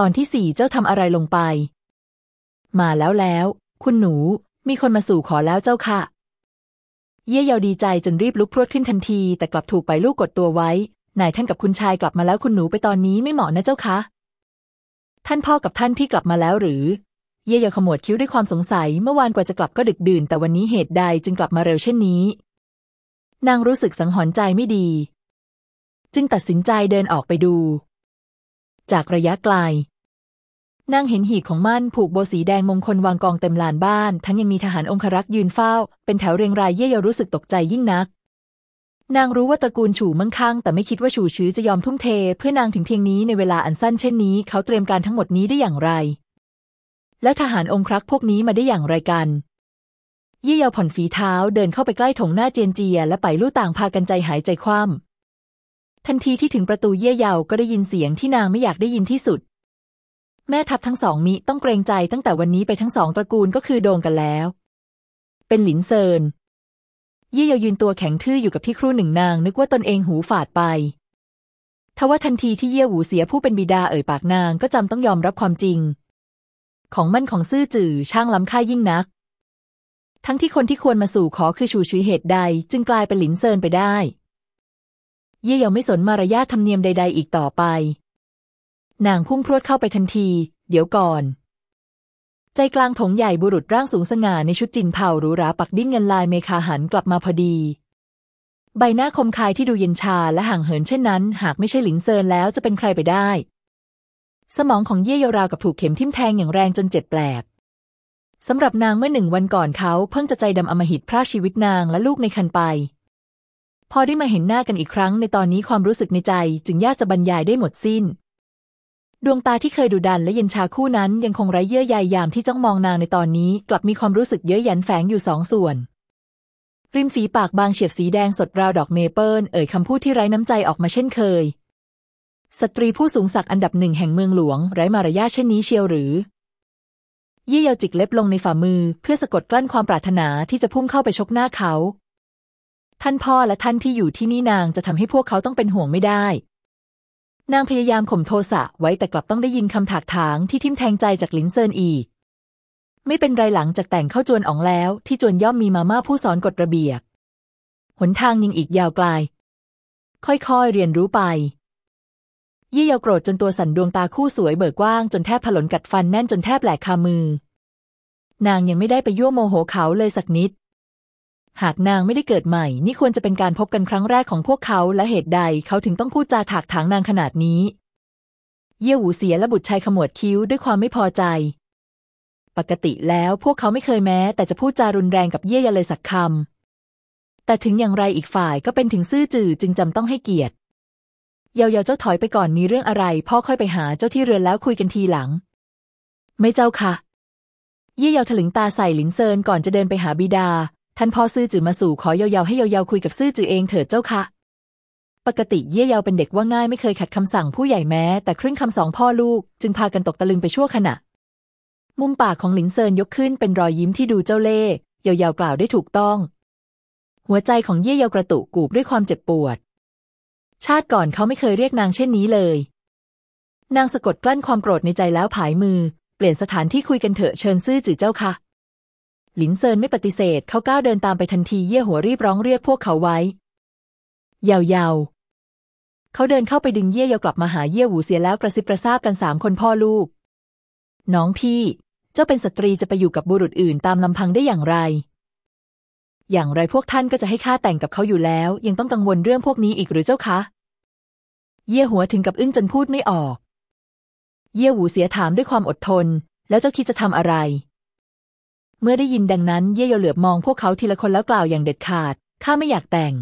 ตอนที่สี่เจ้าทำอะไรลงไป มาแล้วแล้ว คุณหนู มีคนมาสู่ขอแล้วเจ้าค่ะ เย่เยาดีใจจนรีบลุกพรวดขึ้นทันที แต่กลับถูกไปลูกกดตัวไว้ นายท่านกับคุณชายกลับมาแล้วคุณหนูไปตอนนี้ไม่เหมาะนะเจ้าคะ ท่านพ่อกับท่านพี่กลับมาแล้วหรือ เย่เยาขมวดคิ้วด้วยความสงสัย เมื่อวานกว่าจะกลับก็ดึกดื่น แต่วันนี้เหตุใดจึงกลับมาเร็วเช่นนี้ นางรู้สึกสังหรณ์ใจไม่ดี จึงตัดสินใจเดินออกไปดู จากระยะไกลนางเห็นหีบของมันผูกโบสีแดงมงคลวางกองเต็มลานบ้าน ทั้งยังมีทหารองครักษ์ยืนเฝ้า เป็นแถวเรียงรายเย่เยารู้สึกตกใจยิ่งนัก นางรู้ว่าตระกูลฉู่มั่งคั่งแต่ไม่คิดว่าฉู่ชื้อจะยอมทุ่มเท เพื่อนางถึงเพียงนี้ในเวลาอันสั้นเช่นนี้ เขาเตรียมการทั้งหมดนี้ได้อย่างไร และทหารองครักษ์พวกนี้มาได้อย่างไรกัน เย่เยาผ่อนฝีเท้าเดินเข้าไปใกล้ถงหน้าเจียนเจีย และไปลู่ต่างพากันใจหายใจคว่ำ ทันทีที่ถึงประตูเย่เยาก็ได้ยินเสียงที่นางไม่อยากได้ยินที่สุด แม่ทัพทั้งสองมิต้องเกรงใจตั้งแต่วันนี้ไปทั้งสองตระกูลก็คือโดงกันแล้ว เป็นหลินเซินเย่เยายืนตัวแข็งทื่ออยู่กับที่ครู่หนึ่งนาง นึกว่าตนเองหูฝาดไปทว่าทันทีที่เย่หูเสียผู้เป็นบิดาเอ่ยปากนางก็จำต้องยอมรับความจริง ของมั่นของซื่อจื่อช่างล้ำค่ายิ่งนัก ทั้งที่คนที่ควรมาสู่ขอคือชูชีเหตุใด จึงกลายเป็นหลิงเซินไปได้ เย่เยาไม่สนมารยาทธรรมเนียมใด ๆ อีกต่อไป นางพุ่งพรวดเข้าไปทันที เดี๋ยวก่อน ใจกลางโถงใหญ่บุรุษร่างสูงสง่าในชุดจินเผาหรูหราปักดิ้นเงินลายเมคาหันกลับมาพอดี ใบหน้าคมคายที่ดูเย็นชาและห่างเหินเช่นนั้น หากไม่ใช่หลิงเซินแล้วจะเป็นใครไปได้ สมองของเย่เยาราวกับถูกเข็มทิ่มแทงอย่างแรงจนเจ็บแปลบสำหรับนางเมื่อหนึ่งวันก่อนเขาเพิ่งจะใจดำอำมหิตพรากชีวิตนางและลูกในครรภ์ไป พอได้มาเห็นหน้ากันอีกครั้งในตอนนี้ความรู้สึกในใจ จึงยากจะบรรยายได้หมดสิ้น ดวงตาที่เคยดุดันและเย็นชาคู่นั้นยังคงไร้เยื่อใยยามที่จ้องมองนางในตอนนี้ กลับมีความรู้สึกเย้ยหยันแฝงอยู่สองส่วน ริมฝีปากบางเฉียบสีแดงสดราวดอกเมเปิลเอ่ยคำพูดที่ไร้น้ำใจออกมาเช่นเคย สตรีผู้สูงศักดิ์อันดับหนึ่งแห่งเมืองหลวง ไร้มารยาทเช่นนี้เชียวหรือยี่เยาจิกเล็บลงในฝ่ามือ เพื่อสะกดกลั้นความปรารถนาที่จะพุ่งเข้าไปชกหน้าเขา ท่านพ่อและท่านที่อยู่ที่นี่นางจะทำให้พวกเขาต้องเป็นห่วงไม่ได้ นางพยายามข่มโทสะไว้แต่กลับต้องได้ยินคำถากถางที่ทิมแทงใจจากลินเซินอีก ไม่เป็นไรหลังจากแต่งเข้าจวนอ๋องแล้ว ที่จวนย่อมมีมาม่าผู้สอนกฎระเบียบหนทางยังอีกยาวไกล ค่อยๆเรียนรู้ไป ยี่เยาโกรธจนตัวสั่นดวงตาคู่สวยเบิกกว้างจนแทบผลนกัดฟันแน่นจนแทบแหลกคามือ นางยังไม่ได้ไปยั่วโมโหเขาเลยสักนิด หากนางไม่ได้เกิดใหม่ นี่ควรจะเป็นการพบกันครั้งแรกของพวกเขาและเหตุใดเขาถึงต้องพูดจาถากถางนางขนาดนี้ เย่หูเสียและบุตรชายขมวดคิ้วด้วยความไม่พอใจ ปกติแล้วพวกเขาไม่เคยแม้ แต่จะพูดจารุนแรงกับเย่ยเลยสักคำแต่ถึงอย่างไรอีกฝ่ายก็เป็นถึงซื่อจื่อจึงจำต้องให้เกียรติเยาเยาเจ้าถอยไปก่อนมีเรื่องอะไร พ่อค่อยไปหาเจ้าที่เรือนแล้วคุยกันทีหลัง ไม่เจ้าค่ะ เย่เยาถลึงตาใส่หลินเซินก่อนจะเดินไปหาบิดา ท่านพ่อซื่อจือมาสู่ขอยาวๆให้ยาวๆคุยกับซื่อจือเองเถิดเจ้าค่ะ ปกติเย่เยาเป็นเด็กว่าง่ายไม่เคยขัดคำสั่งผู้ใหญ่แม้ แต่ครึ่งคำสองพ่อลูก จึงพากันตกตะลึงไปชั่วขณะ มุมปากของหลินเซินยกขึ้นเป็นรอยยิ้มที่ดูเจ้าเล่ห์ยาวๆกล่าวได้ถูกต้อง หัวใจของเย่เยากระตุกกูบด้วยความเจ็บปวด ชาติก่อนเขาไม่เคยเรียกนางเช่นนี้เลย นางสะกดกลั้นความโกรธในใจแล้วผายมือ เปลี่ยนสถานที่คุยกันเถอะเชิญซื่อจือเจ้าค่ะ หลินเซินไม่ปฏิเสธ เขาก้าวเดินตามไปทันทีเย่หัวรีบร้องเรียกพวกเขาไว้ยาวๆเขาเดินเข้าไปดึงเย่เยากลับมาหาเย่หูเสียแล้วกระซิบกระซาบกันสามคนพ่อลูก น้องพี่ เจ้าเป็นสตรีจะไปอยู่กับบุรุษอื่นตามลำพังได้อย่างไร อย่างไรพวกท่านก็จะให้ข้าแต่งกับเขาอยู่แล้ว ยังต้องกังวลเรื่องพวกนี้อีกหรือเจ้าคะ เย่หัวถึงกับอึ้งจนพูดไม่ออก เย่หูเสียถามด้วยความอดทน แล้วเจ้าคิดจะทำอะไร เมื่อได้ยินดังนั้นเย่เยเหลือบมองพวกเขาทีละคนแล้วกล่าวอย่างเด็ดขาด ข้าไม่อยากแต่ง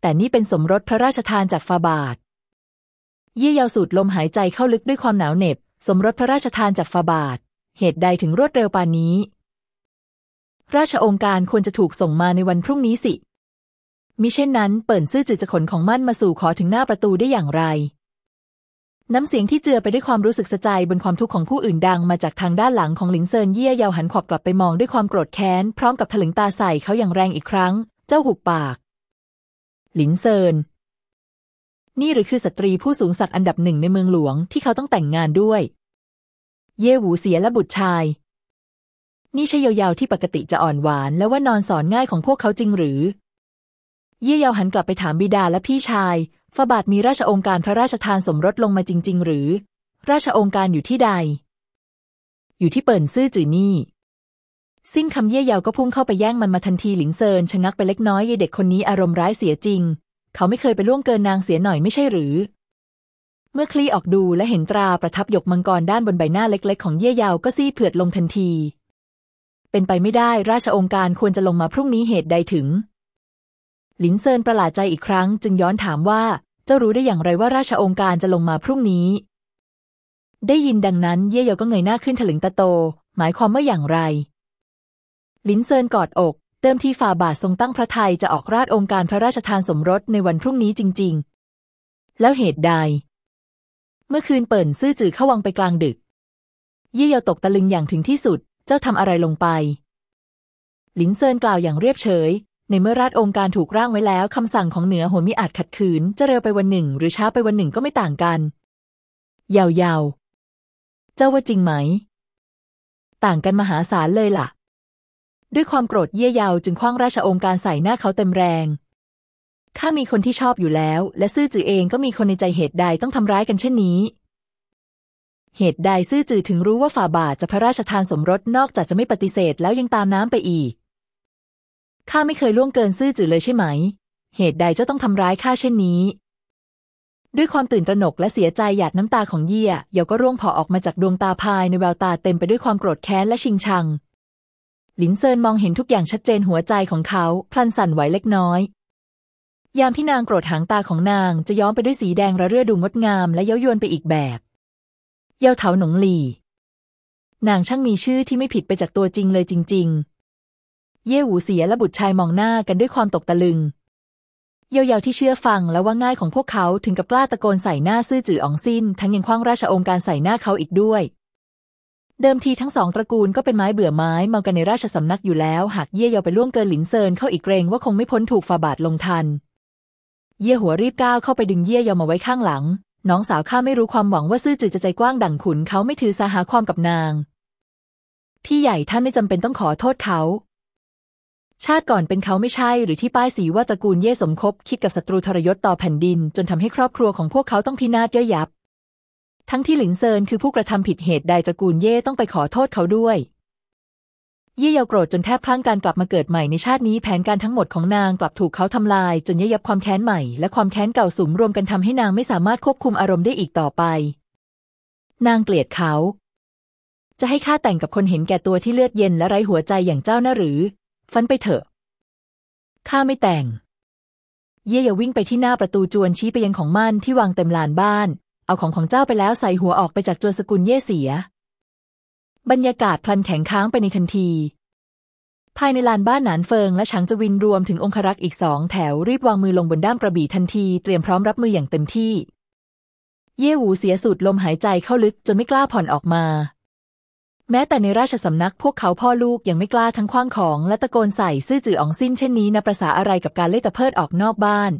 แต่นี่เป็นสมรสพระราชทานจากฟาบาท เย่เยาสูดลมหายใจเข้าลึกด้วยความหนาวเหน็บ สมรสพระราชทานจากฟาบาท เหตุใดถึงรวดเร็วปานนี้ ราชองค์การควรจะถูกส่งมาในวันพรุ่งนี้สิมิเช่นนั้นเปิ่นซื่อจือจะขนของมั่นมาสู่ขอถึงหน้าประตูได้อย่างไร น้ำเสียงที่เจือไปด้วยความรู้สึกสะใจบนความทุกข์ของผู้อื่นดังมาจากทางด้านหลังของหลิงเซินเย่เยาหันขอบกลับไปมองด้วยความโกรธแค้น พร้อมกับถลึงตาใส่เขาอย่างแรงอีกครั้ง เจ้าหุบปาก หลินเซิน นี่หรือคือสตรีผู้สูงศักดิ์อันดับหนึ่งในเมืองหลวงที่เขาต้องแต่งงานด้วย เย่หูเสียและบุตรชาย นี่ใช่ยาวๆที่ปกติจะอ่อนหวาน และว่านอนสอนง่ายของพวกเขาจริงหรือ เย่เยาวหันกลับไปถามบิดาและพี่ชาย ฝาบาทมีราชองค์การพระราชทานสมรสลงมาจริง ๆ หรือ ราชองค์การอยู่ที่ใด อยู่ที่เปิ่นซื่อจือนี่สิ้นคำเย่ยาวก็พุ่งเข้าไปแย่งมันมาทันทีหลิงเซินชะงักไปเล็กน้อยยายเด็กคนนี้อารมณ์ร้ายเสียจริง เขาไม่เคยไปล่วงเกินนางเสียหน่อยไม่ใช่หรือ เมื่อคลี่ออกดูและเห็นตราประทับหยกมังกรด้านบนใบหน้าเล็ก ๆ ของเย่ยาวก็ซีเผือดลงทันที เป็นไปไม่ได้ราชองค์การควรจะลงมาพรุ่งนี้เหตุใดถึง หลินเซินประหลาดใจอีกครั้ง จึงย้อนถามว่า เจ้ารู้ได้อย่างไรว่าราชองค์การจะลงมาพรุ่งนี้ ได้ยินดังนั้นเย่เยาก็เงยหน้าขึ้นถลึงตาโต หมายความว่าอย่างไรลินเซินกอดอก เติมที่ฝ่าบาททรงตั้งพระทัยจะออกราชองค์การพระราชทานสมรสในวันพรุ่งนี้จริง ๆ แล้วเหตุใด เมื่อคืนเปิ่นซื่อจื่อเข้าวังไปกลางดึก เย่เยาตกตะลึงอย่างถึงที่สุด เจ้าทำอะไรลงไปลินเซินกล่าวอย่างเรียบเฉย ในเมื่อราชองค์การถูกร่างไว้แล้วคำสั่งของเหนือโหมิอาจขัดขืน จะเร็วไปวันหนึ่ง หรือช้าไปวันหนึ่งก็ไม่ต่างกันยาวๆ เจ้าว่าจริงไหม ต่างกันมหาศาลเลยล่ะ ด้วยความโกรธเยี่ยยาวจึงคว้างราชองค์การใส่หน้าเขาเต็มแรงข้ามีคนที่ชอบอยู่แล้ว และซื่อจือเองก็มีคนในใจเหตุใดต้องทำร้ายกันเช่นนี้ เหตุใดซื่อจือถึงรู้ว่าฝ่าบาทจะพระราชทานสมรสนอกจากจะไม่ปฏิเสธแล้วยังตามน้ำไปอีก ข้าไม่เคยล่วงเกินซื่อจื่อเลยใช่ไหม เหตุใดเจ้าต้องทำร้ายข้าเช่นนี้ ด้วยความตื่นตระหนกและเสียใจหยาดน้ำตาของเยี่ยเยาก็ร่วงผอออกมาจากดวงตาพายในแววตาเต็มไปด้วยความโกรธแค้นและชิงชัง หลินเซินมองเห็นทุกอย่างชัดเจนหัวใจของเขาพลันสั่นไหวเล็กน้อย ยามที่นางโกรธหางตาของนางจะย้อมไปด้วยสีแดงระเรื่อดูงดงามและเย้ายวนไปอีกแบบเย้าเถาหนงหลี นางช่างมีชื่อที่ไม่ผิดไปจากตัวจริงเลยจริง ๆ เย่หูเสียและบุตรชายมองหน้ากันด้วยความตกตะลึง เยาวๆที่เชื่อฟังและว่าง่ายของพวกเขาถึงกับกล้าตะโกนใส่หน้าซื่อจื่ออองซินทั้งยังคว้างราชองค์การใส่หน้าเขาอีกด้วย เดิมทีทั้งสองตระกูลก็เป็นไม้เบื่อไม้เมากันในราชสำนักอยู่แล้ว หากเย่เยาไปล่วงเกินหลินเซินเข้าอีกเกรงว่าคงไม่พ้นถูกฝ่าบาทลงทัน เย่หัวรีบก้าวเข้าไปดึงเย่เยามาไว้ข้างหลัง น้องสาวข้าไม่รู้ความหวังว่าซื่อจือจะใจกว้างดั่งขุนเขาไม่ถือสาหาความกับนางพี่ใหญ่ท่านไม่จำเป็นต้องขอโทษเขา ชาติก่อนเป็นเขาไม่ใช่หรือที่ป้ายสีว่าตระกูลเย่สมคบ คิดกับศัตรูทรยศต่อแผ่นดิน จนทำให้ครอบครัวของพวกเขาต้องพินาศย่อยยับ ทั้งที่หลินเซินคือผู้กระทำผิดเหตุใดตระกูลเย่ต้องไปขอโทษเขาด้วย เย่เยาโกรธจนแทบพลั้งการกลับมาเกิดใหม่ในชาตินี้แผนการทั้งหมดของนางกลับถูกเขาทำลาย จนเย่ยับความแค้นใหม่และความแค้นเก่าสุมรวมกันทำให้นางไม่สามารถควบคุมอารมณ์ได้อีกต่อไป นางเกลียดเขาจะให้ข้าแต่งกับคนเห็นแก่ตัวที่เลือดเย็นและไร้หัวใจอย่างเจ้าน่ะหรือ ฟันไปเถอะ ข้าไม่แต่ง เย่ยาวิ่งไปที่หน้าประตูจวนชี้ไปยังของม่านที่วางเต็มลานบ้าน เอาของของเจ้าไปแล้วใส่หัวออกไปจากจวนสกุลเย่เสีย บรรยากาศพลันแข็งค้างไปในทันที ภายในลานบ้านหนานเฟิงและฉางจวินรวมถึงองครักษ์อีกสองแถวรีบวางมือลงบนด้ามกระบี่ทันทีเตรียมพร้อมรับมืออย่างเต็มที่ เย่หูเสียสูดลมหายใจเข้าลึกจนไม่กล้าผ่อนออกมา แม้แต่ในราชสำนักพวกเขาพ่อลูกยังไม่กล้าทั้งคว้างของ และตะโกนใส่ซื่อจื่ออองสิ้นเช่นนี้นับประษาอะไรกับการเล่ตะเพิดออกนอกบ้าน